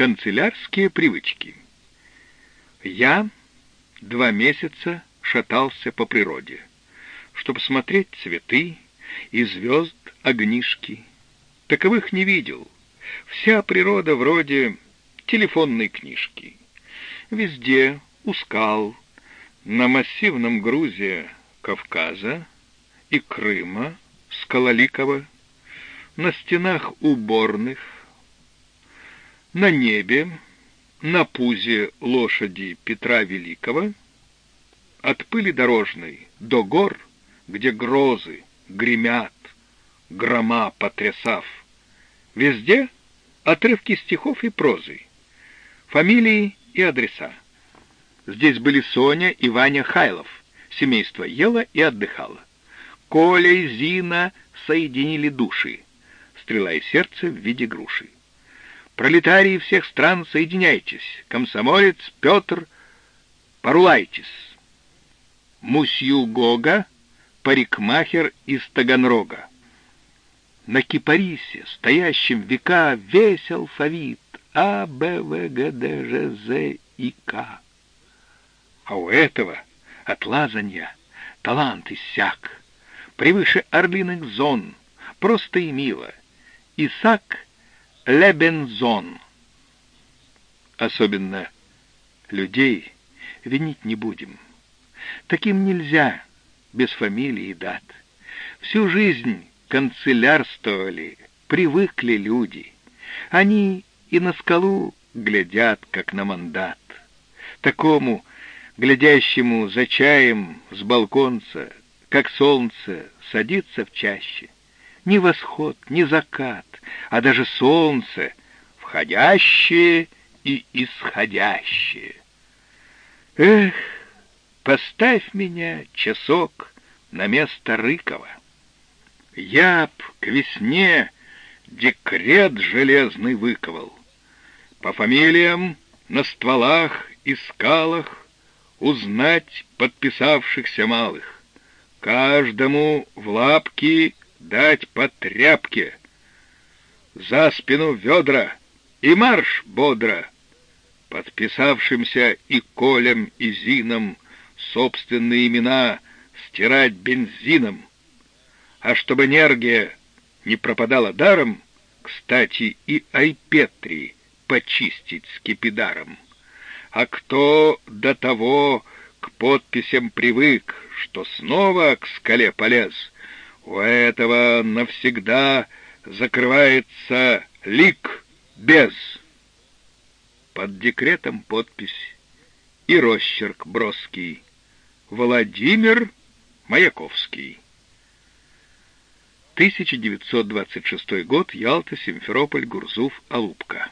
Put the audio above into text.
Канцелярские привычки. Я два месяца шатался по природе, чтобы смотреть цветы и звезд огнишки. Таковых не видел. Вся природа вроде телефонной книжки. Везде, у скал, на массивном грузе Кавказа и Крыма, Скалоликова, на стенах уборных, на небе, на пузе лошади Петра Великого, от пыли дорожной до гор, где грозы гремят, грома потрясав. Везде отрывки стихов и прозы, фамилии и адреса. Здесь были Соня и Ваня Хайлов. Семейство ело и отдыхало. Коля и Зина соединили души. Стрела и сердце в виде груши. Пролетарии всех стран, соединяйтесь. Комсомолец Петр, порулайтесь. Мусью Гога, парикмахер из Таганрога. На кипарисе, стоящем века, весь алфавит А, Б, В, Г, Д, Ж, З и К. А у этого от лазанья талант иссяк, превыше орлиных зон, просто и мило. Исаак Лебензон. Особенно людей винить не будем. Таким нельзя, без фамилии и дат. Всю жизнь канцелярствовали, привыкли люди. Они и на скалу глядят, как на мандат. Такому глядящему за чаем с балконца, как солнце садится в чаще. Ни восход, ни закат, а даже солнце, входящее и исходящее. Эх, поставь меня, часок, на место Рыкова. Я б к весне декрет железный выковал. По фамилиям на стволах и скалах узнать подписавшихся малых, каждому в лапки дать по тряпке, за спину ведра и марш бодро, подписавшимся и Колем, и Зином собственные имена стирать бензином, а чтобы энергия не пропадала даром, кстати, и Айпетри почистить скипидаром. А кто до того к подписям привык, что снова к скале полез, у этого навсегда закрывается лик без. Под декретом подпись и росчерк броский. Владимир Маяковский. 1926 год. Ялта, Симферополь, Гурзуф, Алупка.